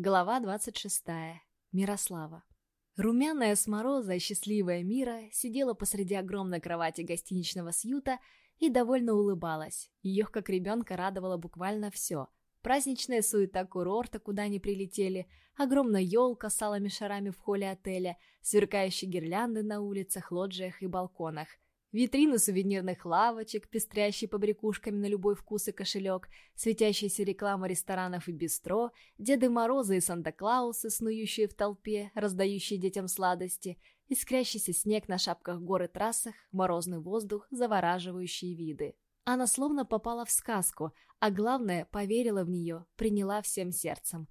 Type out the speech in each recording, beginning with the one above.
Глава 26. Мирослава. Румяная с мороза и счастливая Мира сидела посреди огромной кровати гостиничного сьюта и довольно улыбалась. Ее, как ребенка, радовало буквально все. Праздничная суета курорта, куда они прилетели, огромная елка с алыми шарами в холле отеля, сверкающие гирлянды на улицах, лоджиях и балконах – Витрины сувенирных лавочек, пестрящие побрякушками на любой вкус и кошелек, светящаяся реклама ресторанов и бистро, Деды Морозы и Санта-Клаусы, снующие в толпе, раздающие детям сладости, искрящийся снег на шапках гор и трассах, морозный воздух, завораживающие виды. Она словно попала в сказку, а главное, поверила в нее, приняла всем сердцем.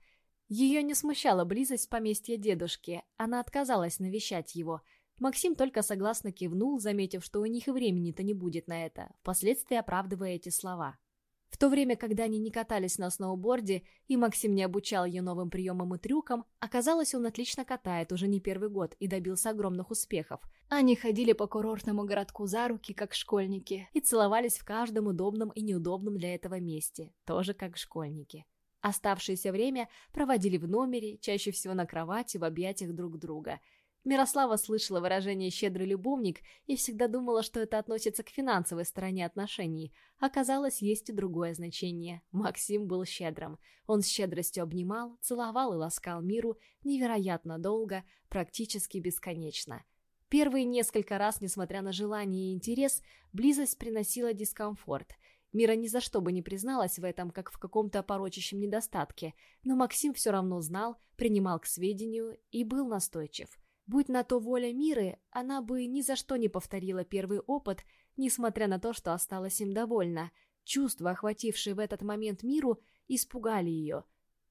Ее не смущала близость поместья дедушки, она отказалась навещать его – Максим только согласно кивнул, заметив, что у них и времени-то не будет на это, впоследствии оправдывая эти слова. В то время, когда они не катались на сноуборде, и Максим не обучал ее новым приемам и трюкам, оказалось, он отлично катает уже не первый год и добился огромных успехов. Они ходили по курортному городку за руки, как школьники, и целовались в каждом удобном и неудобном для этого месте, тоже как школьники. Оставшееся время проводили в номере, чаще всего на кровати, в объятиях друг друга – Мирослава слышала выражение «щедрый любовник» и всегда думала, что это относится к финансовой стороне отношений. Оказалось, есть и другое значение. Максим был щедрым. Он с щедростью обнимал, целовал и ласкал миру невероятно долго, практически бесконечно. Первые несколько раз, несмотря на желание и интерес, близость приносила дискомфорт – Мира ни за что бы не призналась в этом, как в каком-то порочащем недостатке, но Максим все равно знал, принимал к сведению и был настойчив. Будь на то воля Миры, она бы ни за что не повторила первый опыт, несмотря на то, что осталась им довольна. Чувства, охватившие в этот момент Миру, испугали ее.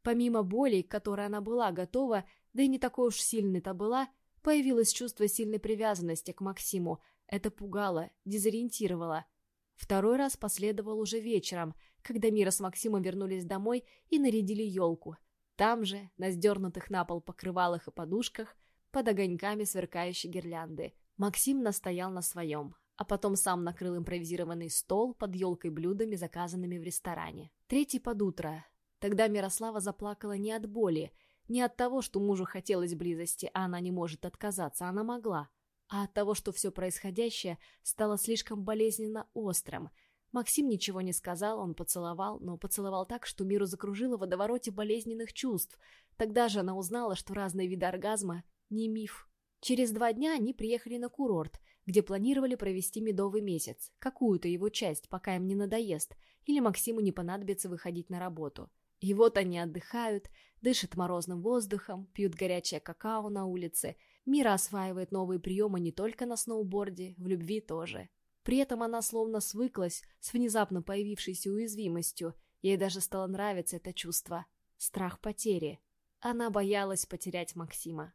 Помимо боли, к которой она была готова, да и не такой уж сильной-то была, появилось чувство сильной привязанности к Максиму. Это пугало, дезориентировало. Второй раз последовал уже вечером, когда Мира с Максимом вернулись домой и нарядили елку. Там же, на сдернутых на пол покрывалах и подушках, под огоньками сверкающей гирлянды. Максим настоял на своем, а потом сам накрыл импровизированный стол под елкой блюдами, заказанными в ресторане. Третий под утро. Тогда Мирослава заплакала не от боли, не от того, что мужу хотелось близости, а она не может отказаться, она могла, а от того, что все происходящее стало слишком болезненно острым. Максим ничего не сказал, он поцеловал, но поцеловал так, что миру закружило в водовороте болезненных чувств. Тогда же она узнала, что разные виды оргазма не миф. Через два дня они приехали на курорт, где планировали провести медовый месяц, какую-то его часть, пока им не надоест, или Максиму не понадобится выходить на работу. И вот они отдыхают, дышат морозным воздухом, пьют горячее какао на улице. Мира осваивает новые приемы не только на сноуборде, в любви тоже. При этом она словно свыклась с внезапно появившейся уязвимостью, ей даже стало нравиться это чувство. Страх потери. Она боялась потерять Максима.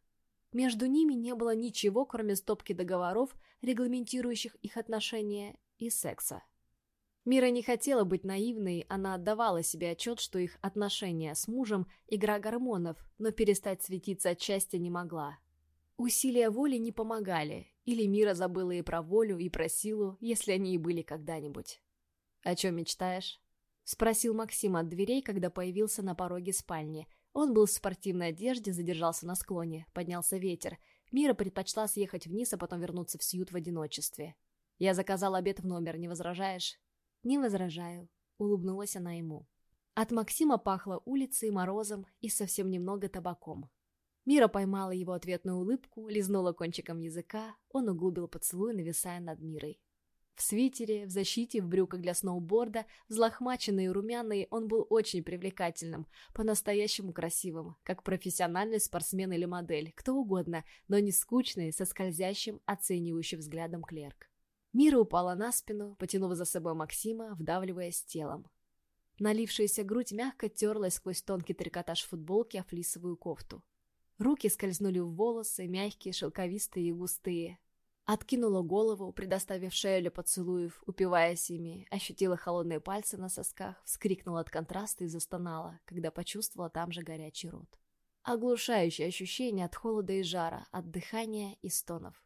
Между ними не было ничего, кроме стопки договоров, регламентирующих их отношения, и секса. Мира не хотела быть наивной, она отдавала себе отчет, что их отношения с мужем – игра гормонов, но перестать светиться от счастья не могла. Усилия воли не помогали, или Мира забыла и про волю, и про силу, если они и были когда-нибудь. «О чем мечтаешь?» – спросил Максим от дверей, когда появился на пороге спальни – он был в спортивной одежде, задержался на склоне, поднялся ветер. Мира предпочла съехать вниз, а потом вернуться в сьют в одиночестве. «Я заказал обед в номер, не возражаешь?» «Не возражаю», — улыбнулась она ему. От Максима пахло улицей, морозом и совсем немного табаком. Мира поймала его ответную улыбку, лизнула кончиком языка, он углубил поцелуй, нависая над Мирой. В свитере, в защите, в брюках для сноуборда, взлохмаченный и румяный, он был очень привлекательным, по-настоящему красивым, как профессиональный спортсмен или модель, кто угодно, но не скучный, со скользящим, оценивающим взглядом клерк. Мира упала на спину, потянув за собой Максима, вдавливаясь телом. Налившаяся грудь мягко терлась сквозь тонкий трикотаж футболки о флисовую кофту. Руки скользнули в волосы, мягкие, шелковистые и густые, Откинула голову, предоставив шею поцелуев, упиваясь ими, ощутила холодные пальцы на сосках, вскрикнула от контраста и застонала, когда почувствовала там же горячий рот. Оглушающее ощущение от холода и жара, от дыхания и стонов.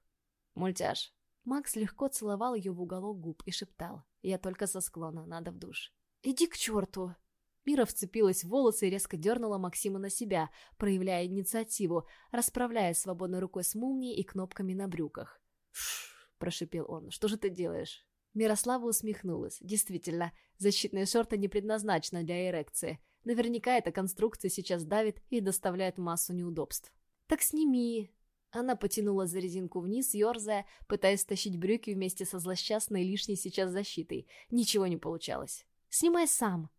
«Мультяж». Макс легко целовал ее в уголок губ и шептал. «Я только со склона, надо в душ». «Иди к черту!» Мира вцепилась в волосы и резко дернула Максима на себя, проявляя инициативу, расправляя свободной рукой с молнией и кнопками на брюках. Прошипел он. «Что же ты делаешь?» Мирослава усмехнулась. Действительно, защитные шорты не предназначены для эрекции. Наверняка эта конструкция сейчас давит и доставляет массу неудобств. «Так сними!» Она потянула за резинку вниз, ерзая, пытаясь стащить брюки вместе со злосчастной лишней сейчас защитой. Ничего не получалось. «Снимай сам!»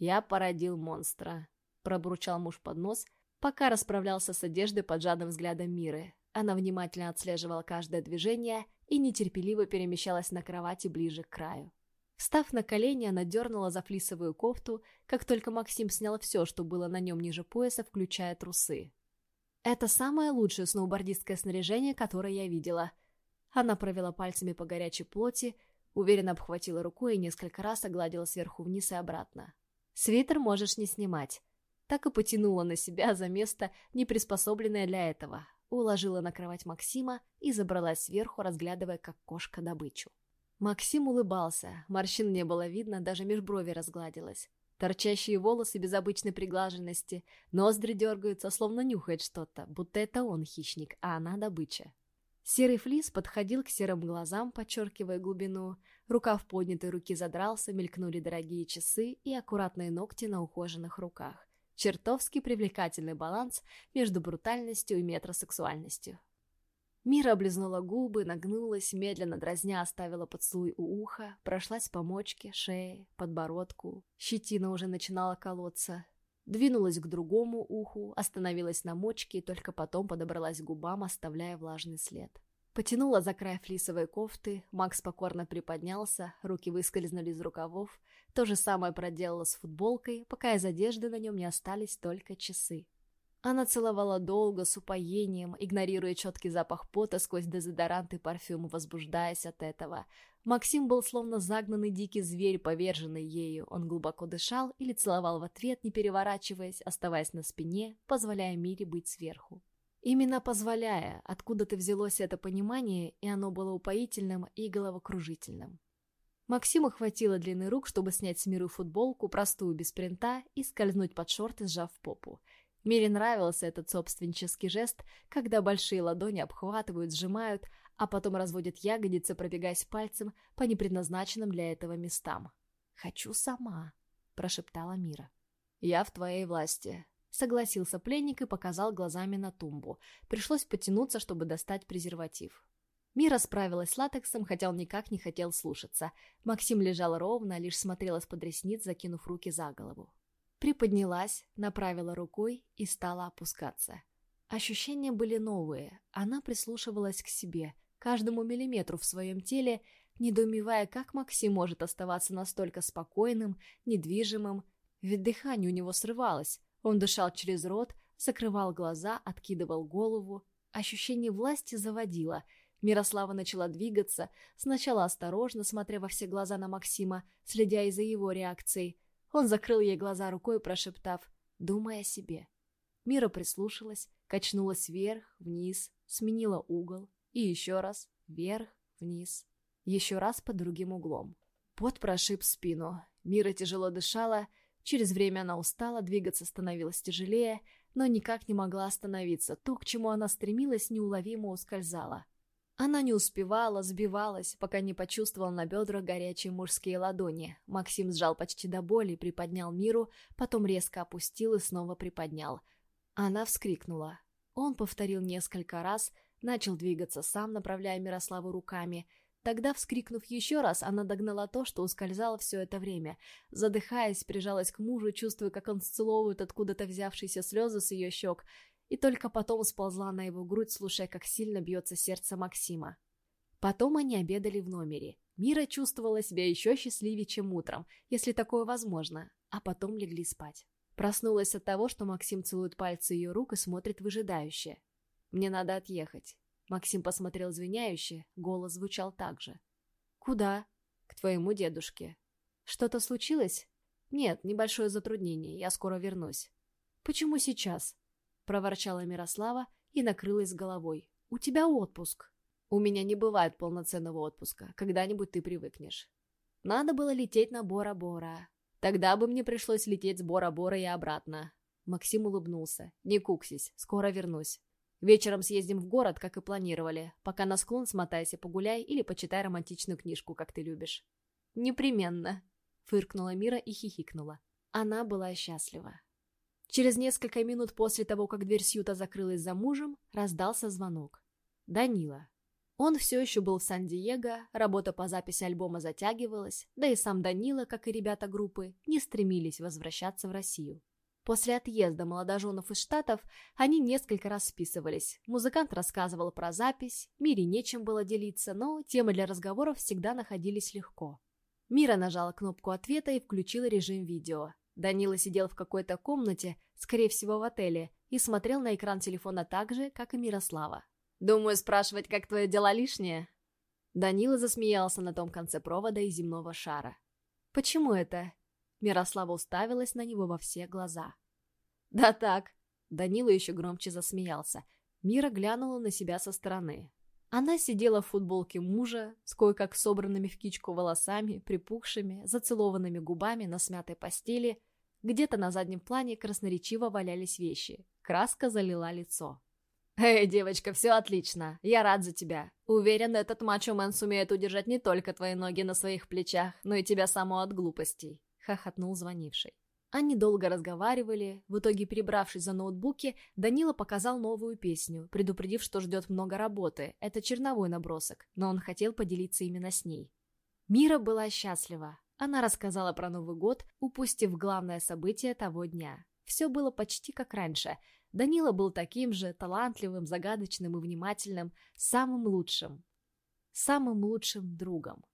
«Я породил монстра», — пробурчал муж под нос, пока расправлялся с одеждой под жадным взглядом Миры. Она внимательно отслеживала каждое движение и нетерпеливо перемещалась на кровати ближе к краю. Встав на колени, она дернула за флисовую кофту, как только Максим снял все, что было на нем ниже пояса, включая трусы. «Это самое лучшее сноубордистское снаряжение, которое я видела». Она провела пальцами по горячей плоти, уверенно обхватила рукой и несколько раз огладила сверху вниз и обратно. Свитер можешь не снимать. Так и потянула на себя за место, не приспособленное для этого. Уложила на кровать Максима и забралась сверху, разглядывая, как кошка добычу. Максим улыбался, морщин не было видно, даже межброви разгладилась. Торчащие волосы без обычной приглаженности, ноздри дергаются, словно нюхает что-то, будто это он хищник, а она добыча. Серый флис подходил к серым глазам, подчеркивая глубину. Рукав поднятой руки задрался, мелькнули дорогие часы и аккуратные ногти на ухоженных руках. Чертовски привлекательный баланс между брутальностью и метросексуальностью. Мира облизнула губы, нагнулась, медленно дразня оставила поцелуй у уха, прошлась по мочке, шее, подбородку. Щетина уже начинала колоться. Двинулась к другому уху, остановилась на мочке и только потом подобралась к губам, оставляя влажный след. Потянула за край флисовой кофты, Макс покорно приподнялся, руки выскользнули из рукавов. То же самое проделала с футболкой, пока из одежды на нем не остались только часы. Она целовала долго, с упоением, игнорируя четкий запах пота сквозь дезодорант и парфюм, возбуждаясь от этого. Максим был словно загнанный дикий зверь, поверженный ею. Он глубоко дышал или целовал в ответ, не переворачиваясь, оставаясь на спине, позволяя Мире быть сверху. Именно позволяя, откуда-то взялось это понимание, и оно было упоительным и головокружительным. Максиму хватило длины рук, чтобы снять с Миры футболку, простую без принта, и скользнуть под шорты, сжав попу. Мире нравился этот собственнический жест, когда большие ладони обхватывают, сжимают, а потом разводят ягодицы, пробегаясь пальцем по непредназначенным для этого местам. «Хочу сама», — прошептала Мира. «Я в твоей власти», — согласился пленник и показал глазами на тумбу. Пришлось потянуться, чтобы достать презерватив. Мира справилась с латексом, хотя он никак не хотел слушаться. Максим лежал ровно, лишь смотрел из-под ресниц, закинув руки за голову. Приподнялась, направила рукой и стала опускаться. Ощущения были новые. Она прислушивалась к себе, каждому миллиметру в своем теле, недоумевая, как Максим может оставаться настолько спокойным, недвижимым, ведь дыхание у него срывалось. Он дышал через рот, закрывал глаза, откидывал голову. Ощущение власти заводило. Мирослава начала двигаться, сначала осторожно, смотря во все глаза на Максима, следя и за его реакцией, он закрыл ей глаза рукой, прошептав «Думай о себе». Мира прислушалась, качнулась вверх, вниз, сменила угол. И еще раз вверх, вниз. Еще раз под другим углом. Пот прошиб спину. Мира тяжело дышала. Через время она устала, двигаться становилось тяжелее, но никак не могла остановиться. То, к чему она стремилась, неуловимо ускользало. Она не успевала, сбивалась, пока не почувствовала на бедрах горячие мужские ладони. Максим сжал почти до боли, приподнял Миру, потом резко опустил и снова приподнял. Она вскрикнула. Он повторил несколько раз, начал двигаться сам, направляя Мирославу руками. Тогда, вскрикнув еще раз, она догнала то, что ускользало все это время. Задыхаясь, прижалась к мужу, чувствуя, как он сцеловывает откуда-то взявшиеся слезы с ее щек, и только потом сползла на его грудь, слушая, как сильно бьется сердце Максима. Потом они обедали в номере. Мира чувствовала себя еще счастливее, чем утром, если такое возможно, а потом легли спать. Проснулась от того, что Максим целует пальцы ее рук и смотрит выжидающе. «Мне надо отъехать». Максим посмотрел звеняюще, голос звучал так же. «Куда?» «К твоему дедушке». «Что-то случилось?» «Нет, небольшое затруднение, я скоро вернусь». «Почему сейчас?» проворчала Мирослава и накрылась головой. «У тебя отпуск». «У меня не бывает полноценного отпуска. Когда-нибудь ты привыкнешь». Надо было лететь на Бора-Бора. Тогда бы мне пришлось лететь с Бора-Бора и обратно. Максим улыбнулся. Не куксись, скоро вернусь. Вечером съездим в город, как и планировали. Пока на склон смотайся, погуляй или почитай романтичную книжку, как ты любишь. Непременно. Фыркнула Мира и хихикнула. Она была счастлива. Через несколько минут после того, как дверь Сьюта закрылась за мужем, раздался звонок. Данила. Он все еще был в Сан-Диего, работа по записи альбома затягивалась, да и сам Данила, как и ребята группы, не стремились возвращаться в Россию. После отъезда молодоженов из Штатов они несколько раз списывались. Музыкант рассказывал про запись, Мире нечем было делиться, но темы для разговоров всегда находились легко. Мира нажала кнопку ответа и включила режим видео. Данила сидел в какой-то комнате, скорее всего в отеле, и смотрел на экран телефона так же, как и Мирослава. «Думаю, спрашивать, как твои дела лишнее?» Данила засмеялся на том конце провода из земного шара. «Почему это?» Мирослава уставилась на него во все глаза. «Да так!» Данила еще громче засмеялся. Мира глянула на себя со стороны. Она сидела в футболке мужа, с кое-как собранными в кичку волосами, припухшими, зацелованными губами на смятой постели. Где-то на заднем плане красноречиво валялись вещи. Краска залила лицо. «Эй, девочка, все отлично. Я рад за тебя. Уверен, этот мачо-мен сумеет удержать не только твои ноги на своих плечах, но и тебя саму от глупостей», — хохотнул звонивший. Они долго разговаривали. В итоге, перебравшись за ноутбуки, Данила показал новую песню, предупредив, что ждет много работы. Это черновой набросок, но он хотел поделиться именно с ней. Мира была счастлива. Она рассказала про Новый год, упустив главное событие того дня. Все было почти как раньше. Данила был таким же талантливым, загадочным и внимательным, самым лучшим. Самым лучшим другом.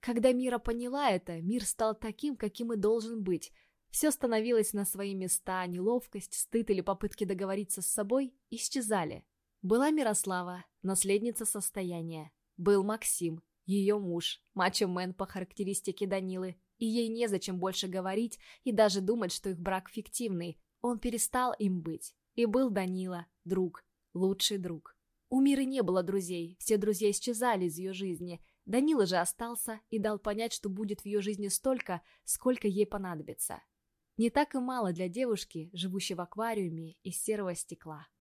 Когда Мира поняла это, мир стал таким, каким и должен быть – все становилось на свои места, неловкость, стыд или попытки договориться с собой исчезали. Была Мирослава, наследница состояния. Был Максим, ее муж, мачо-мен по характеристике Данилы. И ей незачем больше говорить и даже думать, что их брак фиктивный. Он перестал им быть. И был Данила, друг, лучший друг. У Миры не было друзей, все друзья исчезали из ее жизни. Данила же остался и дал понять, что будет в ее жизни столько, сколько ей понадобится. Не так и мало для девушки, живущей в аквариуме из серого стекла.